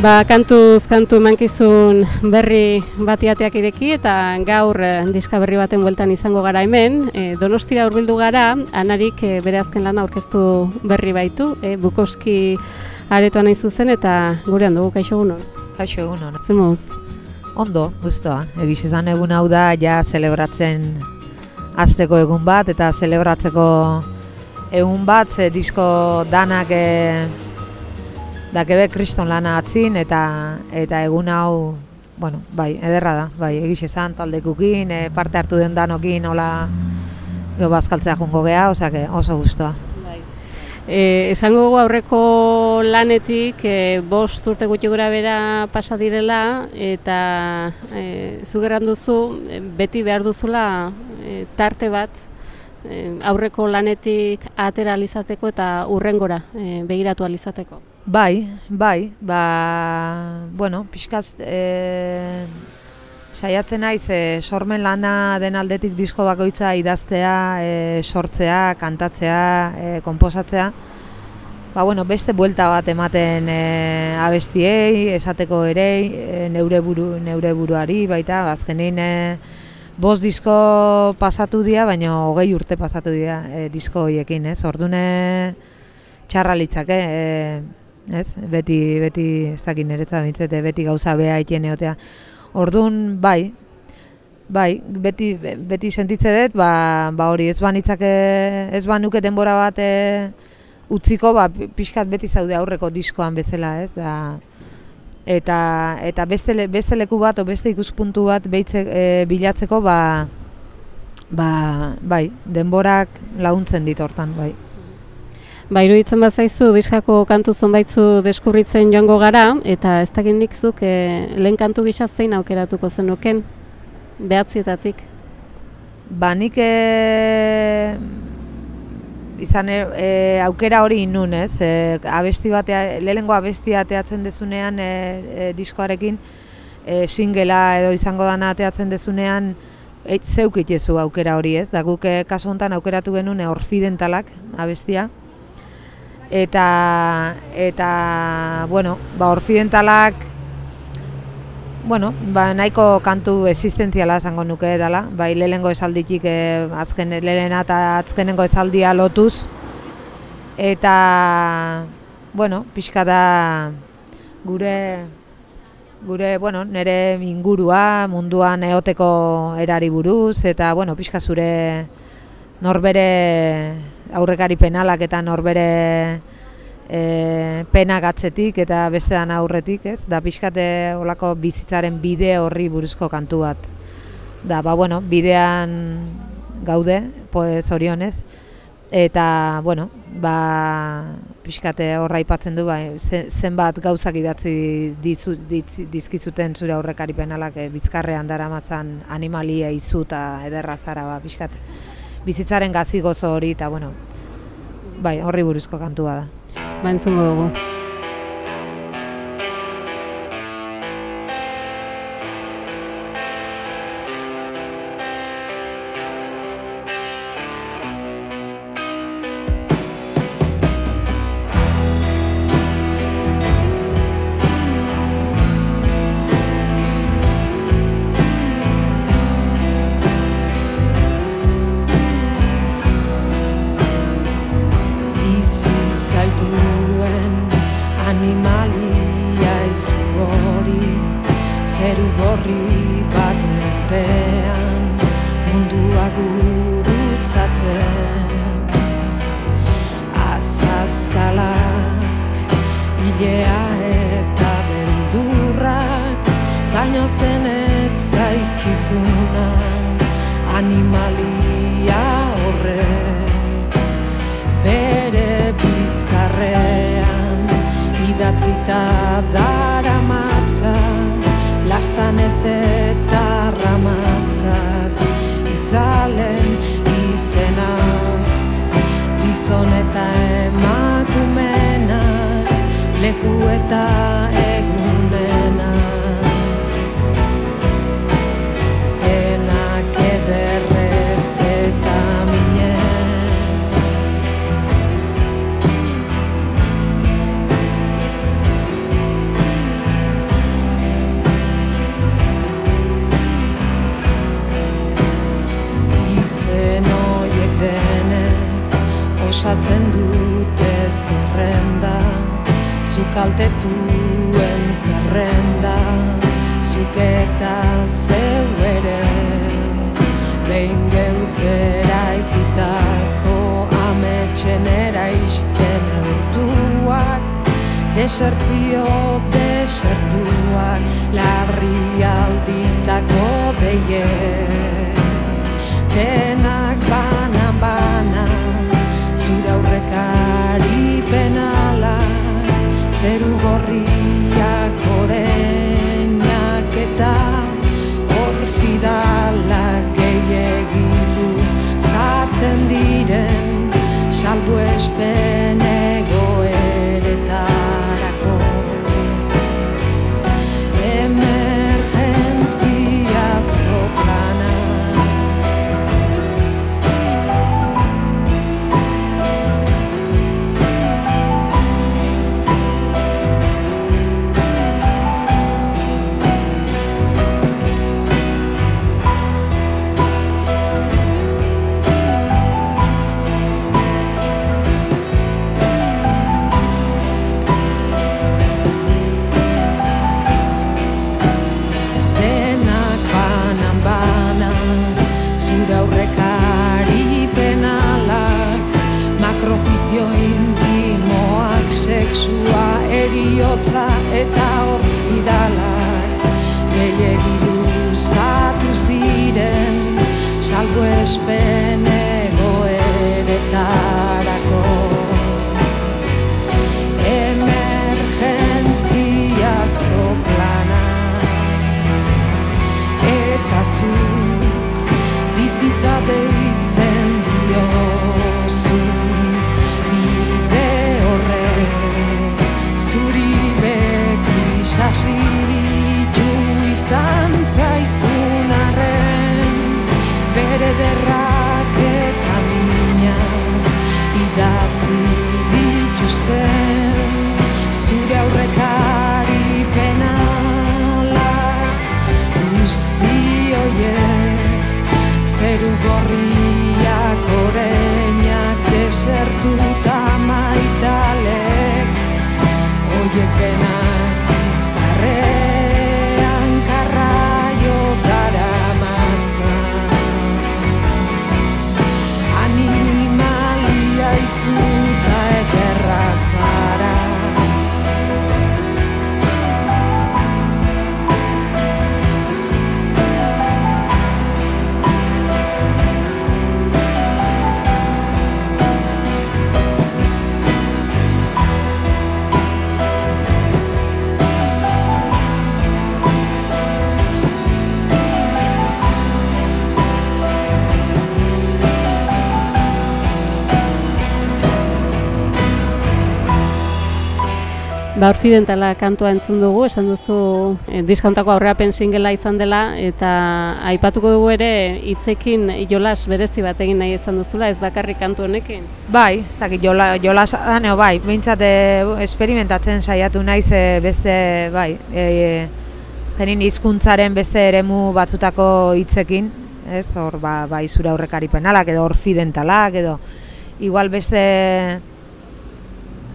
Ba, kantuz kantu emankizun berri batiateak ireki eta gaur eh, diska berri baten bueltan izango gara hemen. E, donostira hurbildu gara, anarik e, bere azken lana aurkeztu berri baitu, e, Bukowski aretoan nahi zuzen eta gurean dugu, kaixo egun Kaixo egun hon. Zer moz? Ondo, guztua. Egiz izan egun hau da, ja zelebratzen hasteko egun bat eta zelebratzeko egun bat, ze disko danak e, da kriston lana atzin eta eta egun hau bueno, bai, ederra da, bai, egiz esan taldekukin, e, parte hartu den danokin, hola, jo bazkaltzea jungo geha, osea, oso guztua. Bai. E, esango dugu aurreko lanetik e, bost urte gutxi gura bera pasa direla eta e, zugeran duzu beti behar duzula e, tarte bat aurreko lanetik atera alizateko eta urrengora e, begiratu alizateko. Bai, bai, ba, bueno, pixkaz, e, saiatzen naiz, e, sormen lana den aldetik disko bakoitza idaztea, e, sortzea, kantatzea, e, komposatzea, ba, bueno, beste buelta bat ematen e, abestiei, esateko ere, e, neure, buru, neure buruari, baita, azkenin, e, bost disko pasatu dira, baina hogei urte pasatu dira e, disko horiekin, ez? Ordune txarra litzake, e, ez? Beti, beti, ez dakit niretza bintzete, beti gauza beha iten egotea. Orduan, bai, bai, beti, beti sentitze dut, ba, ba hori ez banitzake, ez banuke denbora bat e, utziko, ba, pixkat beti zaude aurreko diskoan bezala, ez? Da, eta eta beste, beste leku bat, o beste ikuspuntu bat behitze, e, bilatzeko, ba, ba, bai, denborak laguntzen dit hortan, bai. Ba, iruditzen bat zaizu, diskako kantu zonbaitzu deskurritzen joango gara, eta ez da gendikzuk e, lehen kantu gisa zein aukeratuko zenuken, behatzietatik. Ba, nik e, izan e, aukera hori inun, ez? E, abesti batea, lehenengo abesti ateatzen dezunean e, e, diskoarekin, e, singela edo izango dana ateatzen dezunean, e, zeuk aukera hori, ez? Da guk e, kasu honetan aukeratu genuen orfidentalak abestia, eta eta bueno, ba orfidentalak bueno, ba nahiko kantu existentziala esango nuke dela, bai lelengo esalditik e, azken lelena eta azkenengo esaldia lotuz. Eta bueno, pixka da gure gure, bueno, nere ingurua, munduan eoteko erari buruz. Eta bueno, pixka zure norbere aurrekari penalak eta norbere e, pena gatzetik eta beste dan aurretik, ez? Da pixkate olako bizitzaren bide horri buruzko kantu bat. Da, ba, bueno, bidean gaude, pues, orionez, eta, bueno, ba, pixkate horra ipatzen du, ba, zenbat gauzak idatzi dizu, dizkizuten zure aurrekari penalak e, bizkarrean dara matzan animalia izu eta ederra zara, ba, pixkate bizitzaren gazi gozo hori eta bueno, bai, horri buruzko kantua da. Ba, entzungo dugu. Italia horre bere bizkarrean idatzita dara matza lastan ez eta ramazkaz itzalen izena gizon eta emakumena leku eta kaltetuen zerrenda zuk eta zeu ere behin geukera ikitako ametxen eraizten urtuak desertzio desertuak larri alditako deie denak banan flashback. Zeru Orfidentala kantua entzun dugu, esan duzu e, diskantako aurreapen singela izan dela, eta aipatuko dugu ere hitzekin jolas berezi bat egin nahi izan duzula, ez bakarrik kantu honekin. Bai, zaki, jola, jola daneo, bai, behintzat eh, esperimentatzen saiatu naiz eh, beste, bai, e, azkenin hizkuntzaren beste eremu batzutako hitzekin, ez, hor, ba, bai, zure aurrekari penalak, edo orfidentalak, edo, igual beste,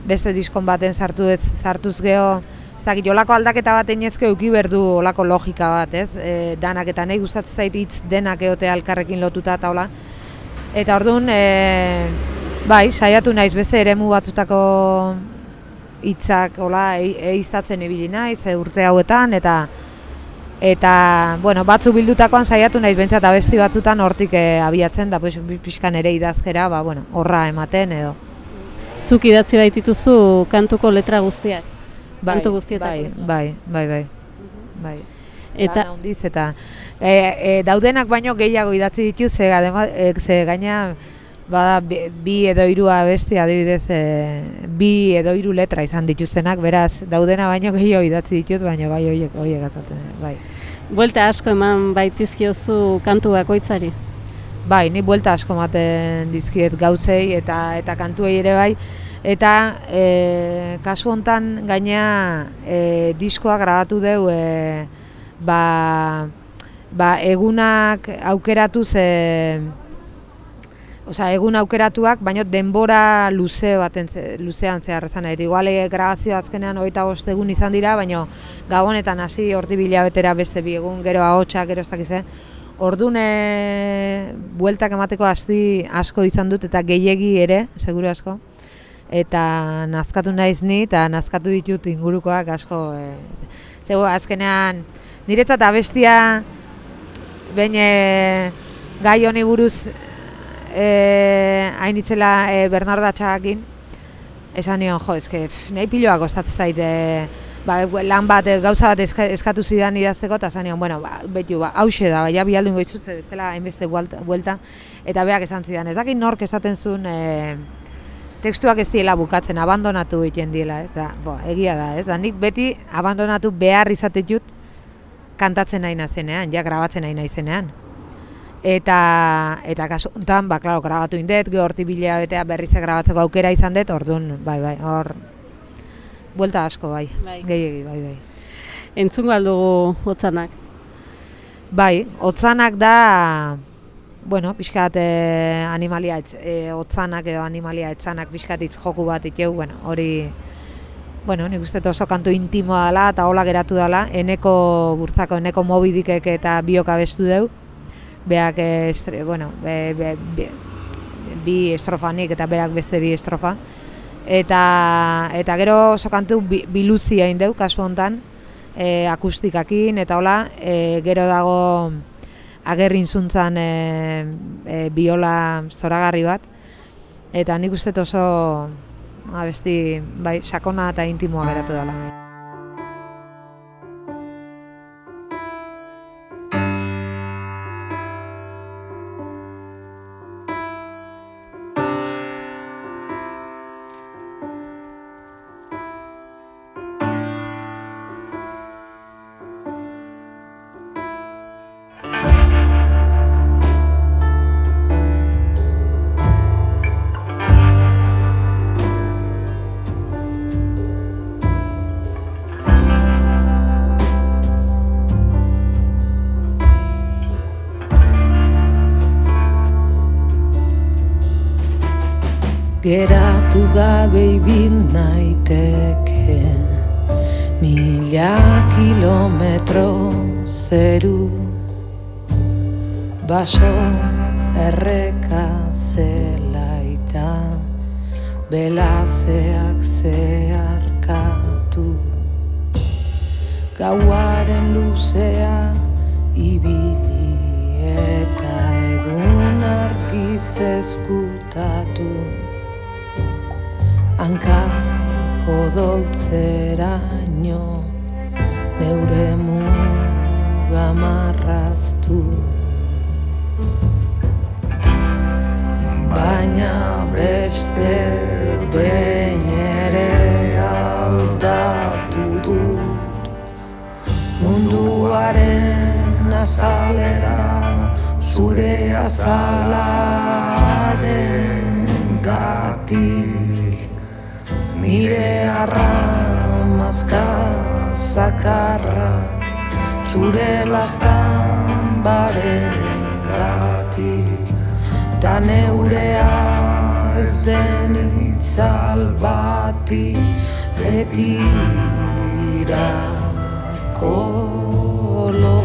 beste diskon baten sartu ez, sartuz geho, ez dakit, olako aldaketa bat einezke euki berdu olako logika bat, ez? E, danak eta nahi gustatzen zait hitz denak egotea elkarrekin lotuta eta hola. Eta orduan, e, bai, saiatu naiz beste eremu batzutako hitzak hola e- ehizatzen ibili naiz e, urte hauetan eta eta bueno, batzu bildutakoan saiatu naiz bentsat abesti batzutan hortik e, abiatzen da pues pixkan ere idazkera, ba bueno, horra ematen edo. Zuk idatzi baitituzu kantuko letra guztiak. Bai, Kantu guztietako. bai, bai, bai, bai. Bai. Eta handiz eta e, e, daudenak baino gehiago idatzi ditu ze, adema, e, ze gaina bada bi, edo hiru abesti adibidez e, bi edo hiru letra izan dituztenak beraz daudena baino gehiago idatzi ditut baino bai hoiek hoiek azaten bai buelta asko eman baitizkiozu kantu bakoitzari. Bai ni buelta asko ematen dizkiet gauzei eta eta kantuei ere bai eta e, kasu hontan gaina e, diskoa grabatu deu e, ba, ba egunak aukeratuz e, Osea, egun aukeratuak, baina denbora luze baten ze- luzean zehar esan nahi. Igual eh, grabazio azkenean hogeita bost egun izan dira, baina gabonetan hasi horti betera beste bi egun, gero ahotsak, gero ez dakiz, eh? Orduan e, bueltak emateko hasti asko izan dut eta gehiegi ere, seguru asko. Eta nazkatu naiz ni eta nazkatu ditut ingurukoak asko. E, zego azkenean niretzat abestia behin e, gai honi buruz e, hain itzela e, Bernarda Txagakin, esan nion, jo, eske, nahi piloak gostatzen zait, e, ba, lan bat, e, gauza bat eska, eskatu zidan idazteko, eta esan nion, bueno, ba, betu, ba, hause da, ba, ja bialdu ingo itzutze, bestela hainbeste buelta, eta beak esan zidan, ez dakit nork esaten zuen, e, tekstuak ez diela bukatzen, abandonatu egiten diela, ez da, bo, egia da, ez da, nik beti abandonatu behar izatet kantatzen nahi nazenean, ja grabatzen nahi naizenean. Eta, eta kasu honetan, ba, klaro, grabatu indet, gero horti bilea betea berriz grabatzeko aukera izan dut, orduan, bai, bai, hor, buelta asko, bai, Bai. gehiegi, bai, bai. Entzun galdugu hotzanak. Bai, otzanak da, bueno, pixkat eh, animalia, etz, eh, otzanak edo animalia etzanak pixkat hitz joku bat iteu, bueno, hori, bueno, nik uste oso kantu intimoa dela eta hola geratu dela, eneko burtzako, eneko mobidikek eta biok abestu deu, beak, eh, estre, bueno, be, be, be, bi estrofanik eta berak beste bi estrofa, eta, eta gero oso kantu bi, biluzi hain deu, kasu hontan, e, akustikakin eta hola, e, gero dago agerrin zuntzan e, e, biola zoragarri bat, eta nik uste oso abesti bai, sakona eta intimoa geratu dela. Geratu gabe ibil naiteke. Mila kilometro zeru. Baso erreka zelaita Belazeak zeharkatu. Gauaren luzea ibili eta egun argiz ezkutatu hankako doltzeraino neure muga marraztu. Baina beste behin ere aldatu dut. Munduaren azalera zure azalaren gatik nire arramazka zakarrak zure lastan baren gatik ta neurea ez den itzal bati betirako lotu. Lo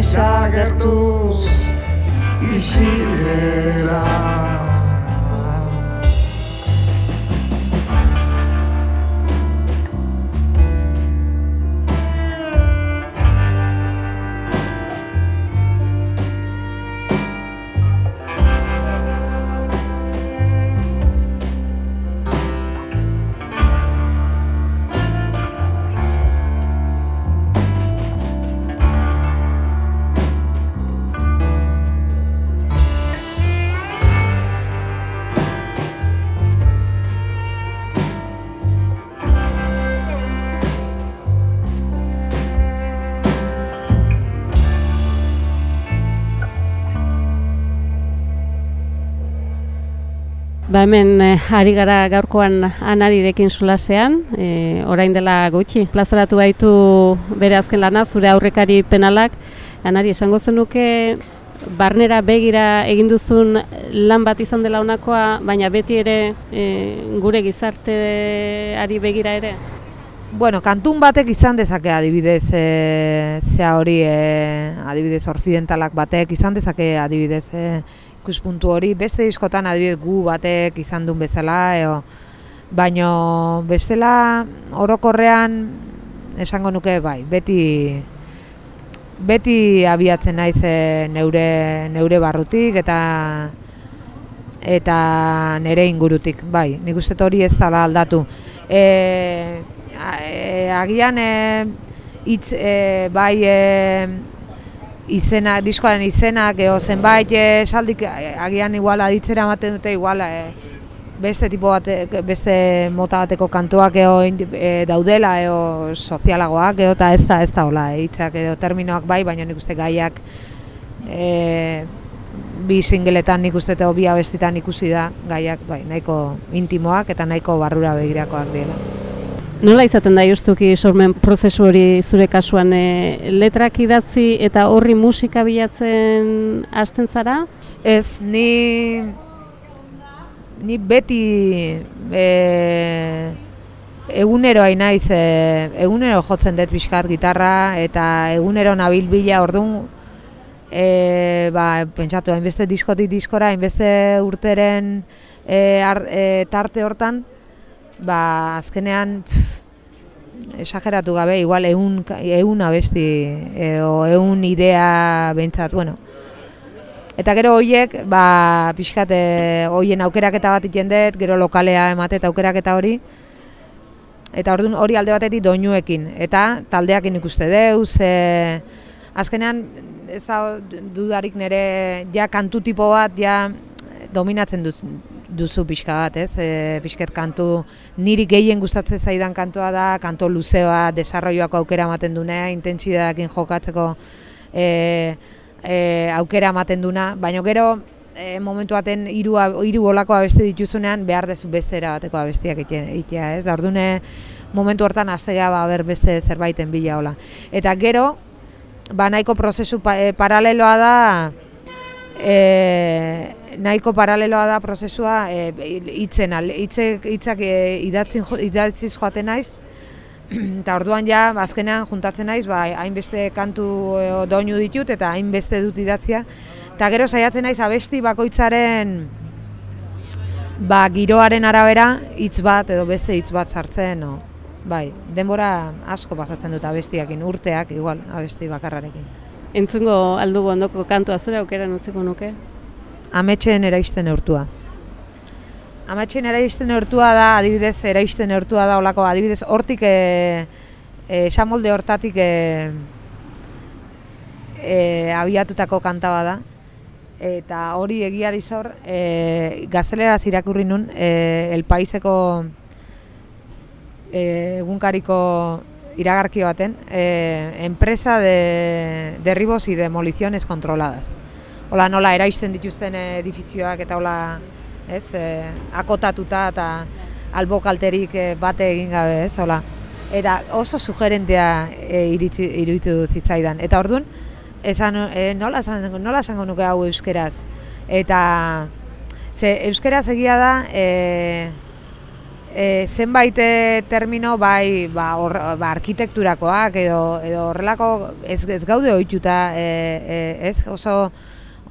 desagertuz isileraz Ba hemen eh, ari gara gaurkoan anarirekin solasean, eh, orain dela gutxi. Plazaratu baitu bere azken lana, zure aurrekari penalak. Anari, esango zenuke barnera begira egin duzun lan bat izan dela honakoa, baina beti ere eh, gure gizarteari begira ere? Bueno, kantun batek izan dezake adibidez, e, zea hori, e, adibidez orfidentalak batek izan dezake adibidez e, ikuspuntu hori, beste diskotan adibidez gu batek izan duen bezala, eo, baino bestela orokorrean esango nuke bai, beti beti abiatzen naiz e, neure, neure barrutik eta eta nere ingurutik, bai, nik uste hori ez dela aldatu. E, a- e, agian e, hitz e, bai e, izena, diskoaren izenak edo zenbait e, esaldik e, agian igual aditzera ematen dute igual e, beste tipo bate, beste mota bateko kantuak edo e, daudela edo sozialagoak edo eta ez da ez da hola e, hitzak edo terminoak bai baina nik uste gaiak e, bi singletan nik uste eta bi abestitan ikusi da gaiak bai nahiko intimoak eta nahiko barrura begirakoak dira. Nola izaten da justuki sormen prozesu hori zure kasuan e, letrak idatzi eta horri musika bilatzen hasten zara? Ez, ni ni beti e, egunero hain naiz, e, egunero jotzen dut pixkat gitarra eta egunero nabil bila orduan e, ba, pentsatu hainbeste diskotik diskora, hainbeste urteren e, ar, e, tarte hortan, ba, azkenean pff, esageratu gabe, igual eun, eun abesti edo eun idea behintzat, bueno, Eta gero hoiek, ba, pixkat, e, hoien aukeraketa bat iten dut, gero lokalea ematet aukeraketa hori. Eta orduan hori alde batetik doinuekin. Eta taldeakin ikuste deuz, e, azkenean, ez da dudarik nire, ja kantu tipo bat, ja dominatzen duz, duzu pixka bat, ez? E, pixket kantu, niri gehien gustatzen zaidan kantua da, kanto luzea, desarroioako aukera ematen dunea, intentsidadekin jokatzeko e, e, aukera ematen duna, baina gero e, momentu baten hiru hiru olako abesti dituzunean behar dezu beste era bateko abestiak egitea, ez? Da ordune momentu hortan hastea ba ber beste zerbaiten bila hola. Eta gero ba nahiko prozesu pa, e, paraleloa da e, nahiko paraleloa da prozesua e, hitzen al- hitzek hitzak e, idatzin jo- idatziz joaten naiz eta orduan ja azkenean juntatzen naiz ba hainbeste kantu edo doinu ditut eta hainbeste dut idatzia eta gero saiatzen naiz abesti bakoitzaren ba giroaren arabera hitz bat edo beste hitz bat sartzen no. bai denbora asko pasatzen dut abestiakin urteak igual abesti bakarrarekin Entzungo aldugu ondoko kantua zure aukeran utziko nuke? Ametxeen eraisten neurtua. Ametxeen eraisten neurtua da, adibidez, eraisten neurtua da olako, adibidez, hortik, e, e, esamolde hortatik e, e, abiatutako kanta bada. Eta hori egia dizor, e, gazteleraz irakurri nun, e, El Paiseko e, egunkariko iragarki baten, e, enpresa de derribos y demoliciones controladas. Hola, nola eraisten dituzten edifizioak eta hola, ez, e, akotatuta eta albo kalterik e, bate egin gabe, ez, hola. Eta oso sugerentea e, iritsi, iruditu zitzaidan. Eta orduan, esan, e, nola, esan, nola esango nuke hau euskeraz. Eta ze, euskeraz egia da, e, e, zenbait termino bai ba, or, ba, arkitekturakoak edo edo horrelako ez, ez gaude ohituta e, e, ez oso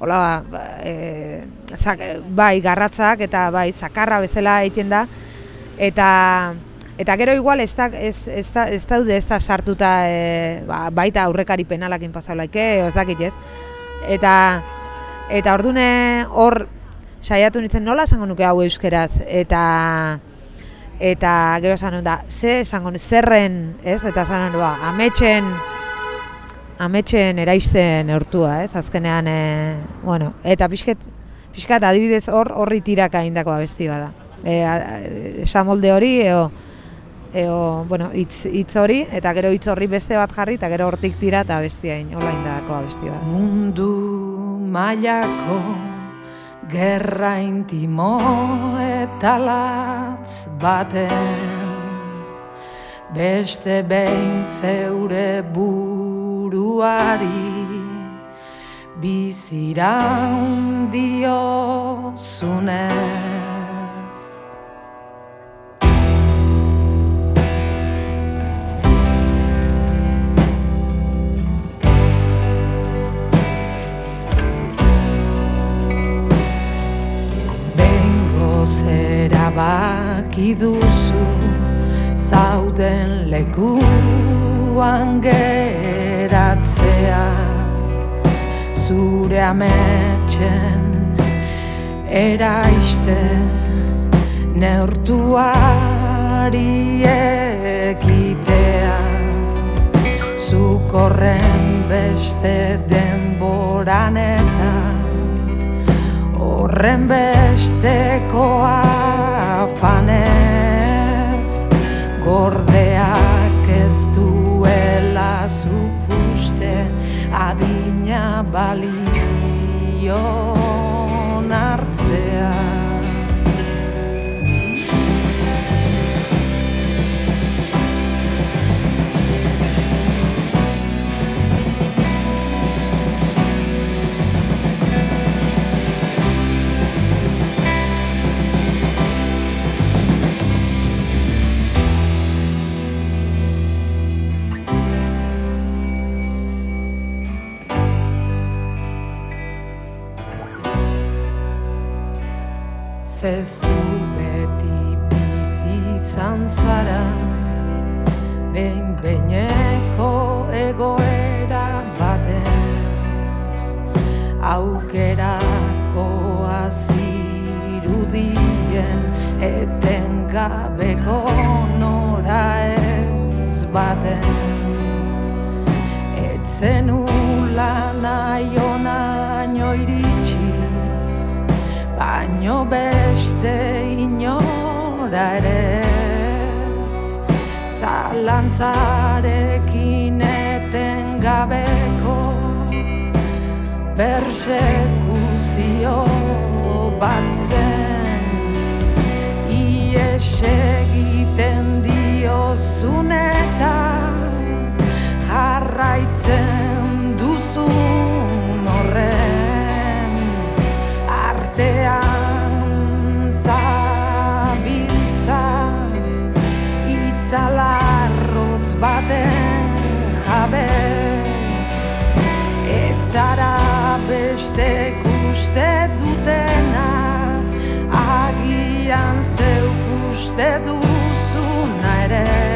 hola ba, e, zak, bai garratzak eta bai zakarra bezala egiten da. Eta eta gero igual ez, da, ez, ez, da, ez daude ez da sartuta e, ba, baita aurrekari penalakin pasaulaike ez dakit ez? Eta eta ordune hor saiatu nintzen nola esango nuke hau euskeraz? Eta eta gero esan da, ze esango zerren, ez? Eta esan ba, ametxen ametxen eraisten hortua, ez? Azkenean, e, bueno, eta pixket, pixkat adibidez hor horri tiraka indako abesti bada. E, esan molde hori, eo, eo, bueno, itz, itz hori, eta gero hitz horri beste bat jarri, eta gero hortik tira eta abesti hain, hola indako abesti bada. Mundu mailako gerra intimo eta latz baten beste behin zeure buruari. Biziran dio erabaki duzu zauden lekuan geratzea ametxen eraiste neurtuari ekitea. Zukorren beste denboran eta horren bestekoa afanez gordeak ez duela zukuste adina balio nartzea Zezu beti bizi izan zara Behin beineko egoera baten Aukerako azirudien Eten gabeko nora ez baten Etzen Baino be beste inora ere Zalantzarekin eten gabeko Persekuzio bat zen. Ies egiten diozun eta Jarraitzen baten jabe. Etzara beste kuste dutena Agian zeu kuste duzuna ere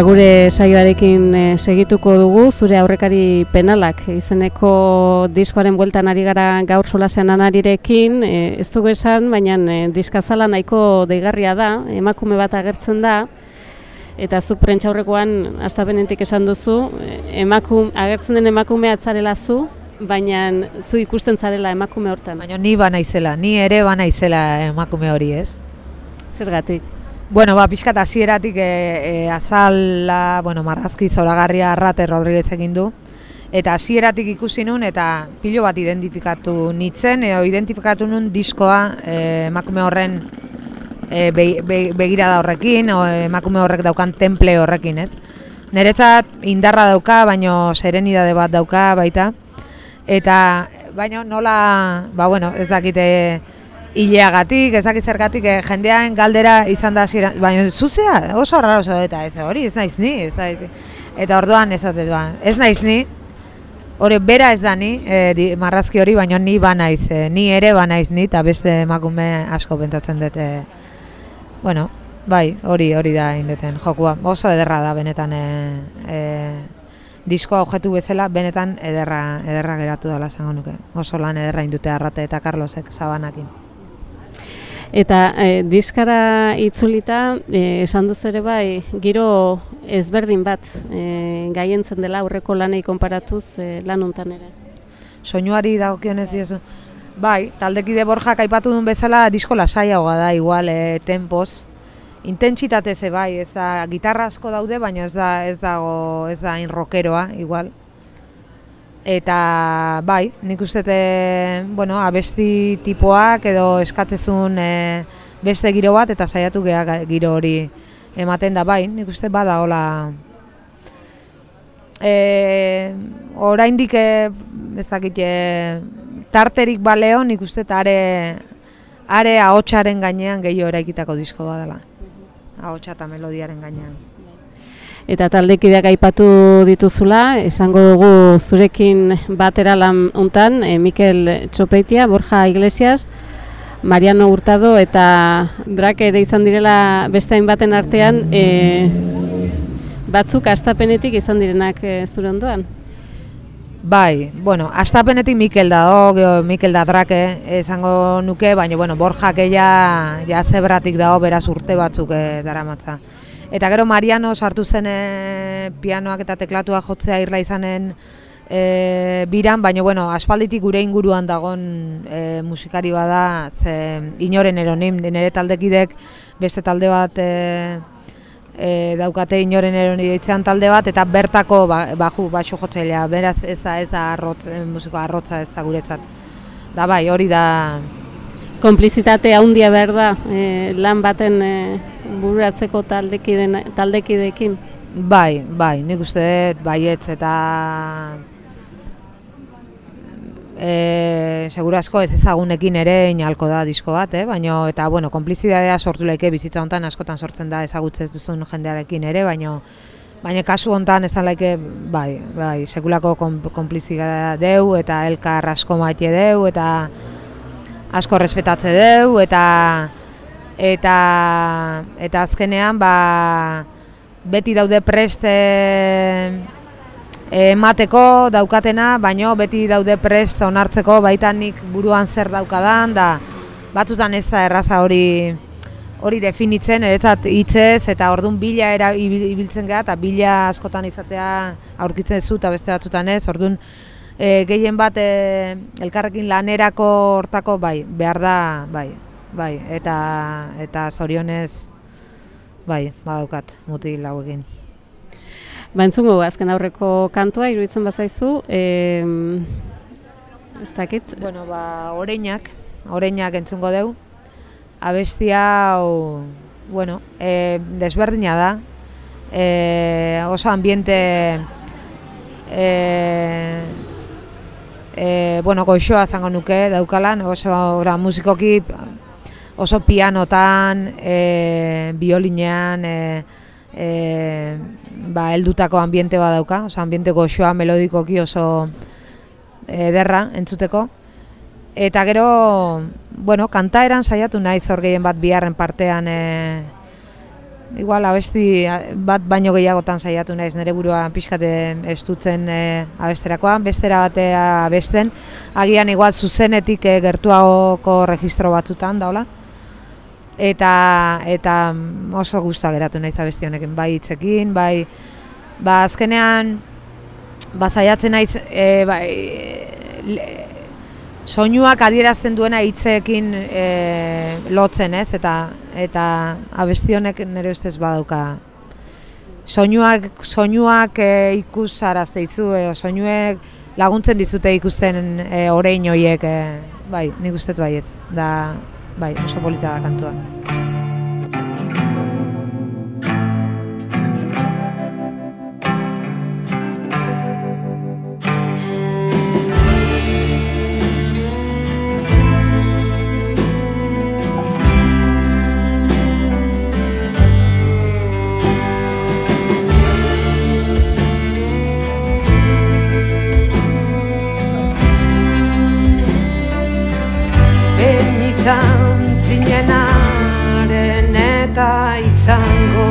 Ba, gure saioarekin e, segituko dugu, zure aurrekari penalak izeneko diskoaren bueltan ari gara gaur solasean anarirekin, e, ez dugu esan, baina e, diskazala nahiko deigarria da, emakume bat agertzen da, eta zuk prentxaurrekoan astapenetik esan duzu, emakum, agertzen den emakume atzarela zu, baina zu ikusten zarela emakume hortan. Baina ni ba naizela, ni ere ba naizela emakume hori, ez? Zergatik? Bueno, ba, pixkat hasieratik e, e, azala, bueno, marrazki zoragarria arrate Rodriguez egin du. Eta hasieratik ikusi nun eta pilo bat identifikatu nitzen, edo identifikatu nun diskoa e, emakume horren e, be, be, begirada horrekin, o, emakume horrek daukan temple horrekin, ez? Neretzat indarra dauka, baino serenidade bat dauka baita. Eta baino nola, ba bueno, ez dakite hileagatik, ez dakit zergatik, eh, jendean galdera izan da zira, baina zuzea, oso arra oso eta ez hori, ez naiz ni, ez eta orduan ez ba, ez naiz ni, hori bera ez da ni, e, marrazki hori, baina ni ba naiz, e, ni ere ba naiz ni, eta beste emakume asko bentatzen dute, bueno, bai, hori hori da indeten jokua, oso ederra da benetan e, e, diskoa objektu bezala benetan ederra ederra geratu dela esango nuke. Oso lan ederra indute Arrate eta Carlosek Sabanakin. Eta e, diskara itzulita, e, esan duz ere bai, giro ezberdin bat e, gaientzen dela aurreko lanei konparatuz e, lan untan ere. Soinuari dagokionez diozu. Bai, taldekide borjak aipatu duen bezala disko lasaiagoa da igual e, tempos, intentsitate ze bai, ez da gitarra asko daude, baina ez da ez dago ez da in rockeroa igual. Eta bai, nik uste bueno, abesti tipoak edo eskatzezun e, beste giro bat eta saiatu gea giro hori ematen da bai, nik uste bada hola e, oraindik e, ez dakit e, tarterik baleo nik uste are are ahotsaren gainean gehiago eraikitako disko badala ahotsa eta melodiaren gainean. Eta taldekideak aipatu dituzula, esango dugu zurekin batera lan untan, e, Mikel Txopeitia, Borja Iglesias, Mariano Hurtado eta Drake ere izan direla beste hainbaten artean, e, batzuk astapenetik izan direnak e, zure ondoan? Bai, bueno, astapenetik Mikel da, o, Mikel da drake, esango nuke, baina, bueno, borjak ja, ja zebratik dago, beraz urte batzuk e, daramatza. Eta gero Mariano sartu zen e, pianoak eta teklatua jotzea irla izanen e, biran, baina, bueno, aspalditik gure inguruan dagon e, musikari bada, ze inoren eronim, nire taldekidek beste talde bat e, e, daukate inoren eroni ditzean talde bat eta bertako ba, baju baixo jotzailea. Beraz ez da ez da arrotz musiko arrotza ez da guretzat. Da bai hori da konplizitate handia behar da e, lan baten e, bururatzeko taldekidekin bai bai nik uste dut baietz eta e, segura asko ez ezagunekin ere inalko da disko bat, eh? baina eta bueno, konplizidadea sortu leke bizitza hontan askotan sortzen da ezagutze ez duzun jendearekin ere, baina baina kasu hontan esan laike bai, bai, sekulako konplizidadea deu eta elkar asko maite deu eta asko respetatze deu eta eta eta azkenean ba beti daude preste emateko daukatena, baino beti daude prest onartzeko baita nik buruan zer daukadan, da batzutan ez da erraza hori hori definitzen, eretzat hitzez eta ordun bila era ibiltzen gara, eta bila askotan izatea aurkitzen zu eta beste batzutan ez, ordun e, gehien bat e, elkarrekin lanerako hortako bai, behar da, bai, bai, eta, eta zorionez, bai, badaukat, mutil hauekin. Ba, entzungo, azken aurreko kantua, iruditzen bazaizu, e, ez dakit? Bueno, ba, oreinak, oreinak entzungo deu. Abestia, hau, bueno, e, desberdina da. E, oso ambiente, e, e, bueno, goixoa zango nuke, daukalan, oso ora, musikoki, oso pianotan, e, biolinean, e, e, ba, eldutako ambiente bat dauka, oso ambiente goxoa melodikoki oso ederra entzuteko. Eta gero, bueno, kantaeran saiatu nahi zor gehien bat biharren partean e, igual abesti bat baino gehiagotan saiatu naiz nire buruan pixkate estutzen e, abesterakoan, bestera batea abesten, agian igual zuzenetik e, gertuagoko registro batzutan daula. Eta, eta oso guztua geratu naiz abesti honekin, bai hitzekin, bai, ba azkenean, ba saiatzen naiz, e, bai, le- soinuak adierazten duena hitzeekin e, lotzen, ez? Eta eta abesti honek nire ustez badauka soinuak soinuak e, ikusarazte dizu edo soinuek laguntzen dizute ikusten e, orain hoiek e, bai, nik uste dut baietz. Da bai, oso polita da kantua. Izango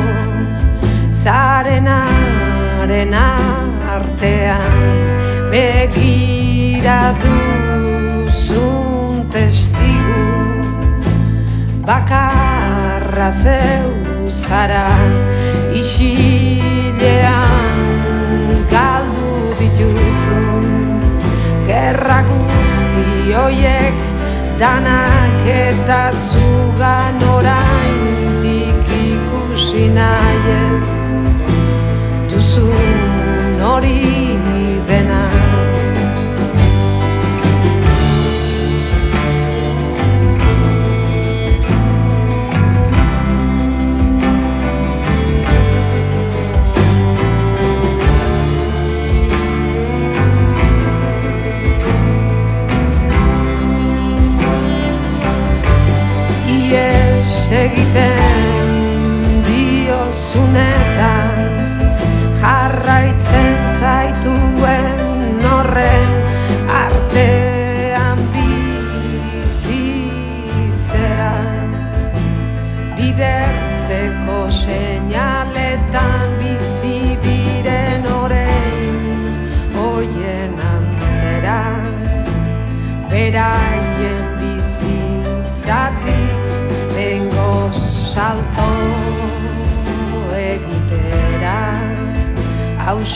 zarenaren artean. Begira duzun testigu bakarra zeu zara isilean galdu dituzun. Gerra guzti hoiek danak eta zugan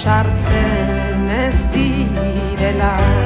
ausartzen ez direla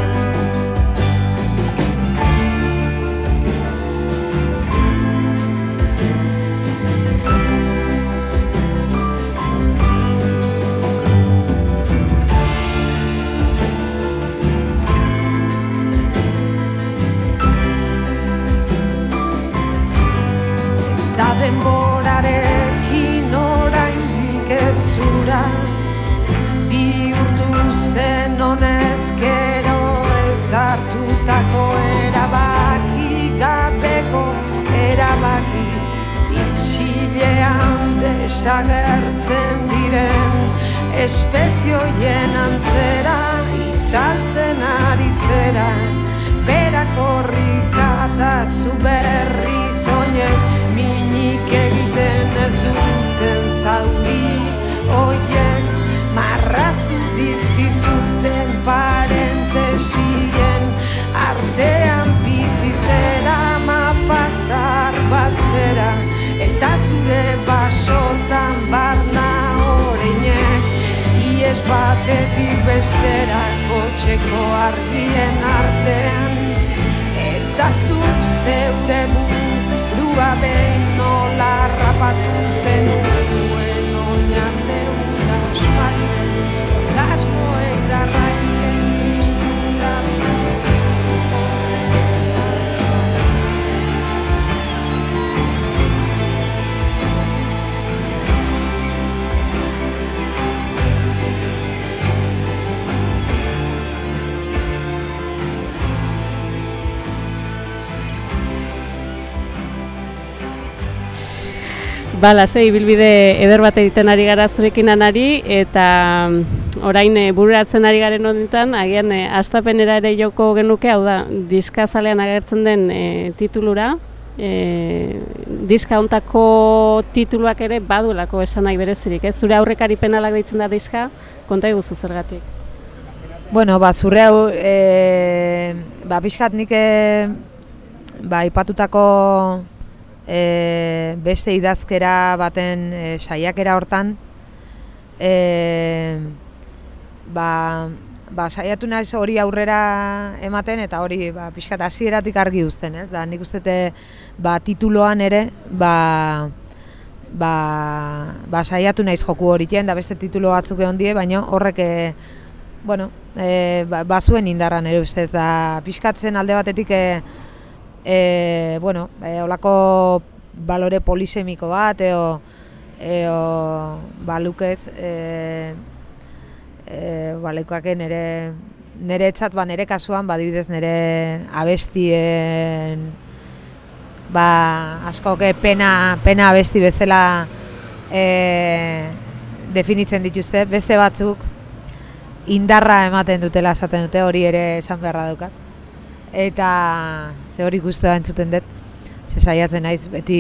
desagertzen diren espezioien antzera itzaltzen ari zera. Berak horrika eta zu berri batetik bestera kotxeko argien artean. Eta zu zeure burua behin nola rapatu zenuen Bala, sei bilbide eder bat egiten ari gara zurekin anari eta mm, orain e, bururatzen ari garen honetan, agian e, astapenera ere joko genuke, hau da, diskazalean agertzen den e, titulura, e, diska hontako tituluak ere baduelako esan nahi berezirik, ez? Zure aurrekari penalak deitzen da diska, konta iguzu zergatik. Bueno, ba, zure hau, e, ba, pixkat nik e, ba, ipatutako e, beste idazkera baten e, saiakera hortan, e, ba, ba, saiatu naiz hori aurrera ematen eta hori ba, pixkat hasieratik argi uzten, ez? Da, nik uste ba, tituloan ere, ba, ba, ba, saiatu naiz joku hori da beste titulo batzuk egon die, baina horrek, e, bueno, e, ba, bazuen indarran ere ustez, da, pixkatzen alde batetik, e, e, bueno, e, olako balore polisemiko bat, eo, eo balukez, e, e, baleukaken nire nire etzat, ba, nire kasuan, badibidez nire abestien ba, askoke pena, pena abesti bezala e, definitzen dituzte, beste batzuk indarra ematen dutela esaten dute hori ere esan beharra dukat. Eta ze hori guztua entzuten dut, ze saiatzen naiz beti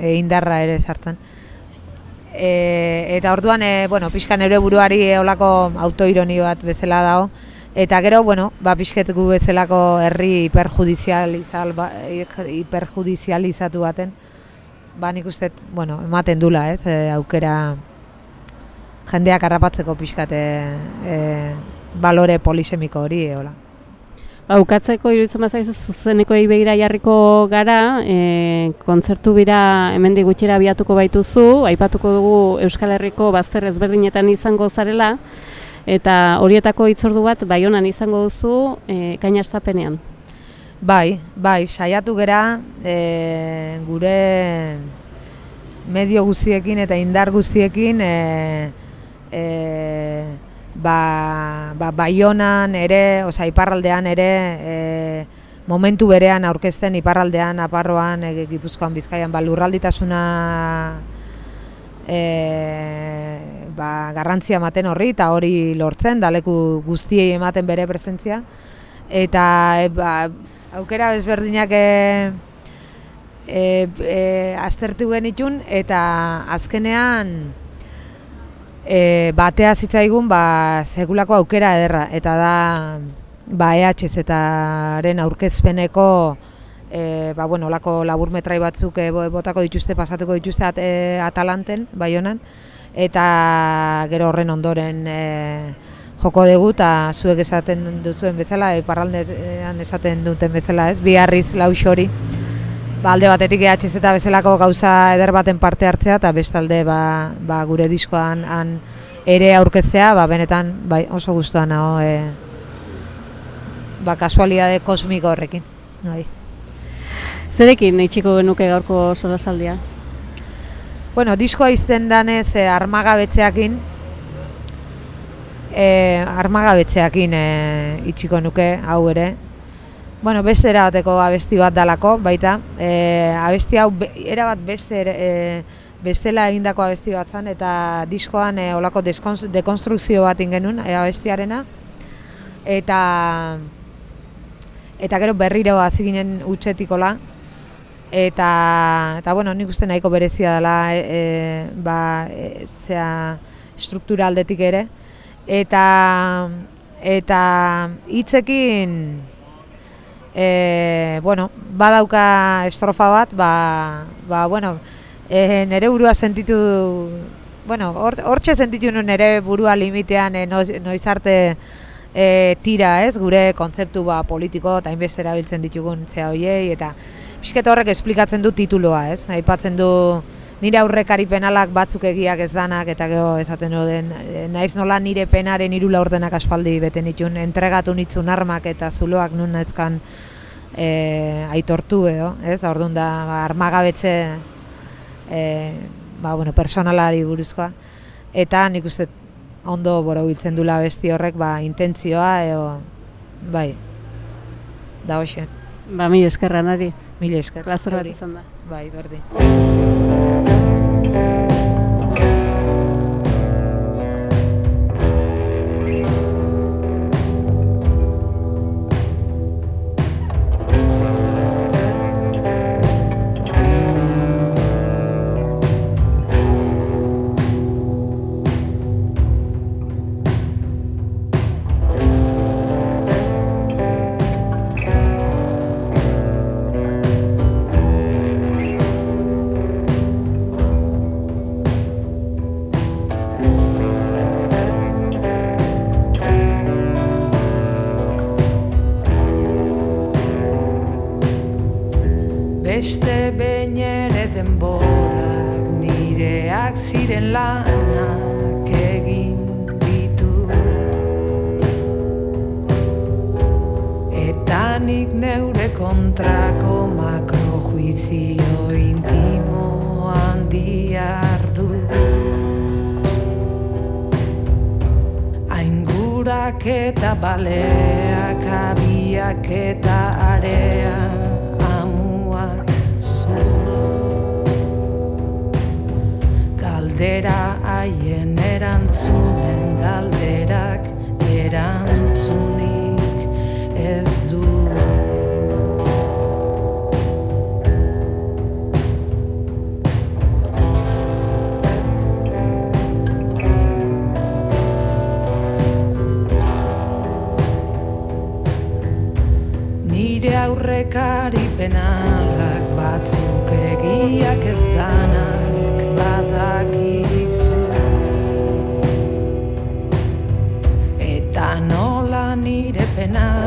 e, indarra ere sartzen. E, eta orduan, e, bueno, pixkan ere buruari olako autoironi bat bezala dago. Eta gero, bueno, ba, pixket gu bezalako herri hiperjudizializal, ba, hiperjudizializatu baten, ba, nik uste, bueno, ematen dula, ez, e, aukera jendeak harrapatzeko pixkat e, balore polisemiko hori, e, hola. Aukatzeko iruditzen bazaizu zuzeneko begira jarriko gara, e, kontzertu bira hemen gutxera abiatuko baituzu, aipatuko dugu Euskal Herriko bazter ezberdinetan izango zarela, eta horietako hitzordu bat baionan izango duzu e, kainastapenean. Bai, bai, saiatu gera e, gure medio guztiekin eta indar guztiekin e, e, ba, ba, baionan ere, oza, iparraldean ere, e, momentu berean aurkezten iparraldean, aparroan, e, gipuzkoan bizkaian, ba, lurralditasuna e, ba, garrantzia ematen horri, eta hori lortzen, daleku guztiei ematen bere presentzia. Eta e, ba, aukera bezberdinak e, e, e, aztertu genitun, eta azkenean, e, batea zitzaigun ba, segulako aukera ederra eta da ba, EHZ eta aurkezpeneko e, ba, bueno, olako labur metrai batzuk e, botako dituzte, pasatuko dituzte at, e, atalanten, bai honan, eta gero horren ondoren e, joko dugu eta zuek esaten duzuen bezala, e, parraldean esaten duten bezala ez, biharriz laus hori. Ba, alde batetik EHZ eta bezalako gauza eder baten parte hartzea eta bestalde ba, ba, gure diskoan han ere aurkeztea, ba, benetan bai, oso guztuan nago e, ba, kasualidade kosmiko horrekin. Bai. Zerekin itxiko genuke gaurko solasaldia? Bueno, diskoa izten danez e, armagabetzeakin, e, armagabetzeakin e, itxiko nuke hau ere, Bueno, beste erabateko abesti bat dalako, baita. E, abesti hau, be, erabat beste, e, bestela egindako abesti bat zan, eta diskoan e, olako dekonstrukzio bat ingenun e, abestiarena. Eta, eta gero berriro hasi ginen utxetikola. Eta, eta bueno, nik uste nahiko berezia dela, e, e, ba, e, zea, struktura aldetik ere. Eta, eta hitzekin, e, bueno, badauka estrofa bat, ba, ba bueno, e, nere burua sentitu, bueno, hortxe or, sentitu nuen nere burua limitean e, noiz, noiz arte e, tira, ez, gure kontzeptu ba, politiko eta inbeste erabiltzen ditugun zea hoiei, eta pixket horrek esplikatzen du tituloa, ez, aipatzen du nire aurrekari penalak batzuk egiak ez danak, eta geho esaten den, naiz nola nire penaren irula ordenak aspaldi beten ditun, entregatu nitzun armak eta zuloak nun naizkan e, aitortu edo, ez, da orduan da ba, armagabetze e, ba, bueno, personalari buruzkoa, eta nik uste ondo boro biltzen dula besti horrek, ba, intentzioa, edo, bai, da hoxe. Ba, mi eskerra nari. Mil esker. Plazer bat izan da. Bai, berdin. Nire aurrekari penalak batzuk egiak ez danak badakizu. Eta nola nire penaren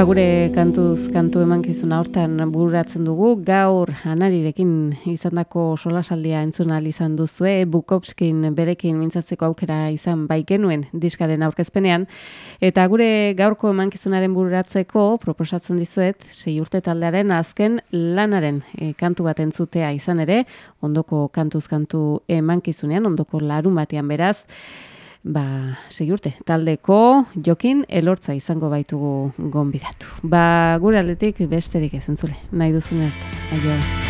Ba gure kantuz kantu emankizuna hortan bururatzen dugu. Gaur Anarirekin izandako solasaldia entzun ahal izan duzue. Bukowskin berekin mintzatzeko aukera izan bai genuen diskaren aurkezpenean. Eta gure gaurko emankizunaren bururatzeko proposatzen dizuet sei urte taldearen azken lanaren e, kantu bat entzutea izan ere. Ondoko kantuz kantu emankizunean ondoko larun batean beraz ba, urte, taldeko jokin elortza izango baitugu gonbidatu. Ba, gure aldetik besterik ez entzule, nahi duzun arte. Aio.